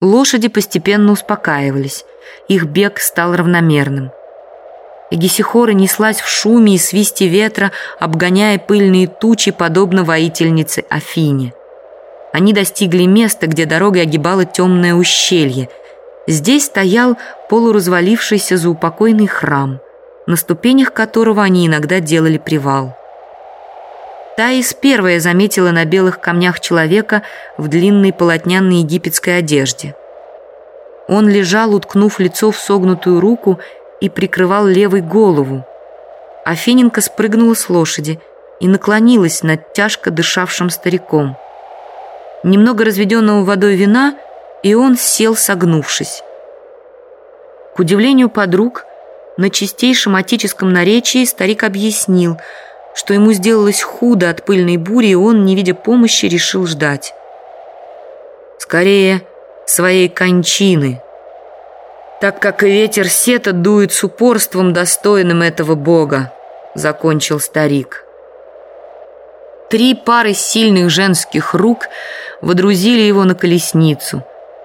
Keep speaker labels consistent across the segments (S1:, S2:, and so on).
S1: Лошади постепенно успокаивались, их бег стал равномерным. Эгисихора неслась в шуме и свисте ветра, обгоняя пыльные тучи, подобно воительнице Афине. Они достигли места, где дорога огибала темное ущелье. Здесь стоял полуразвалившийся заупокойный храм, на ступенях которого они иногда делали привал. Таис первая заметила на белых камнях человека в длинной полотняной египетской одежде. Он лежал, уткнув лицо в согнутую руку и прикрывал левой голову. Афиненко спрыгнула с лошади и наклонилась над тяжко дышавшим стариком. Немного разведенного водой вина, и он сел, согнувшись. К удивлению подруг, на чистейшем отеческом наречии старик объяснил, что ему сделалось худо от пыльной бури, и он, не видя помощи, решил ждать. Скорее, своей кончины – так как и ветер сета дует с упорством, достойным этого бога», — закончил старик. Три пары сильных женских рук водрузили его на колесницу.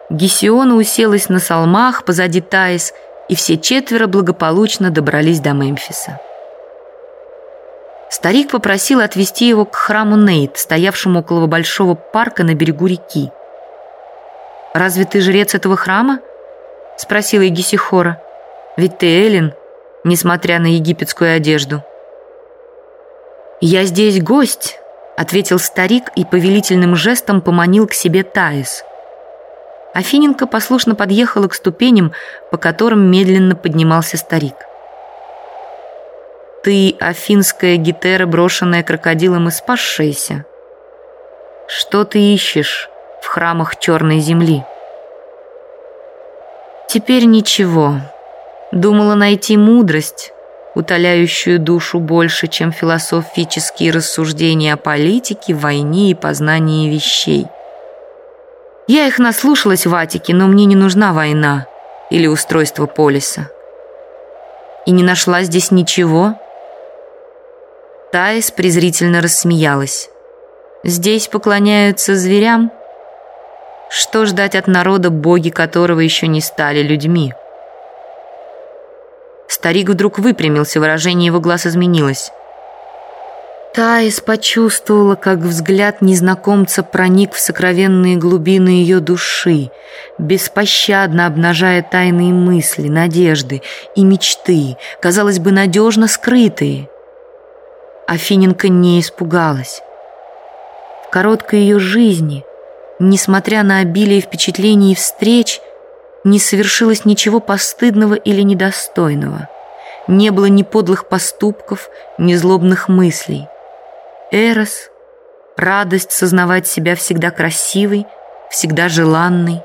S1: Гесиона уселась на салмах позади Таис, и все четверо благополучно добрались до Мемфиса. Старик попросил отвезти его к храму Нейт, стоявшему около большого парка на берегу реки. «Разве ты жрец этого храма?» — спросила Егисихора. «Ведь ты Эллин, несмотря на египетскую одежду». «Я здесь гость», — ответил старик и повелительным жестом поманил к себе Таис. Афиненко послушно подъехала к ступеням, по которым медленно поднимался старик. «Ты афинская гетера, брошенная крокодилом и спасшаяся? Что ты ищешь в храмах черной земли?» Теперь ничего. Думала найти мудрость, утоляющую душу больше, чем философические рассуждения о политике, войне и познании вещей. Я их наслушалась в Атике, но мне не нужна война или устройство полиса. И не нашла здесь ничего. Таис презрительно рассмеялась. Здесь поклоняются зверям – что ждать от народа, боги которого еще не стали людьми? Старик вдруг выпрямился, выражение его глаз изменилось. Таис почувствовала, как взгляд незнакомца проник в сокровенные глубины ее души, беспощадно обнажая тайные мысли, надежды и мечты, казалось бы, надежно скрытые. Афиненко не испугалась. В короткой ее жизни – Несмотря на обилие впечатлений и встреч, не совершилось ничего постыдного или недостойного. Не было ни подлых поступков, ни злобных мыслей. Эрос, радость сознавать себя всегда красивой, всегда желанной,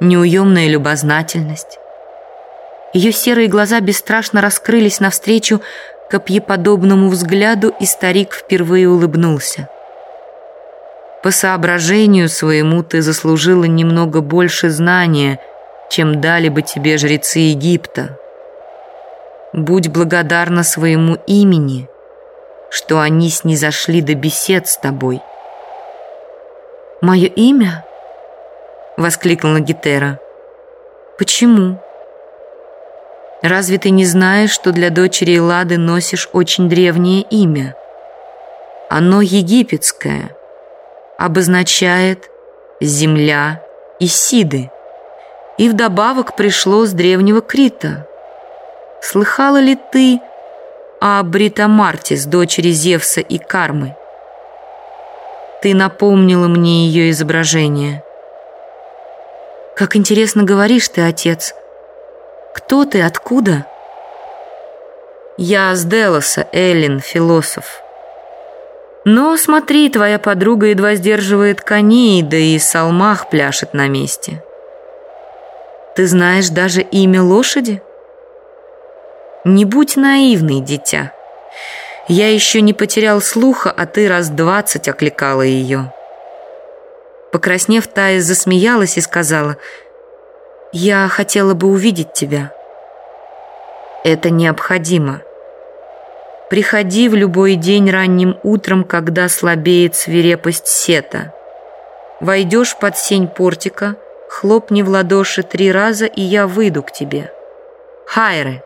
S1: неуемная любознательность. Ее серые глаза бесстрашно раскрылись навстречу копьеподобному взгляду, и старик впервые улыбнулся. По соображению своему ты заслужила немного больше знания, чем дали бы тебе жрецы Египта. Будь благодарна своему имени, что они снизошли до бесед с тобой. «Мое имя?» — воскликнула Гетера. «Почему?» «Разве ты не знаешь, что для дочери Эллады носишь очень древнее имя? Оно египетское» обозначает земля Исиды. И вдобавок пришло с древнего Крита. Слыхала ли ты о Бритамартис, дочери Зевса и Кармы? Ты напомнила мне ее изображение. Как интересно говоришь ты, отец. Кто ты, откуда? Я с Делоса, Эллин, философ. Но смотри, твоя подруга едва сдерживает коней, да и салмах пляшет на месте. Ты знаешь даже имя лошади? Не будь наивный, дитя. Я еще не потерял слуха, а ты раз двадцать окликала ее. Покраснев, Тая засмеялась и сказала, «Я хотела бы увидеть тебя». «Это необходимо. Приходи в любой день ранним утром, когда слабеет свирепость сета. Войдешь под сень портика, Хлопни в ладоши три раза, и я выйду к тебе. Хайре!»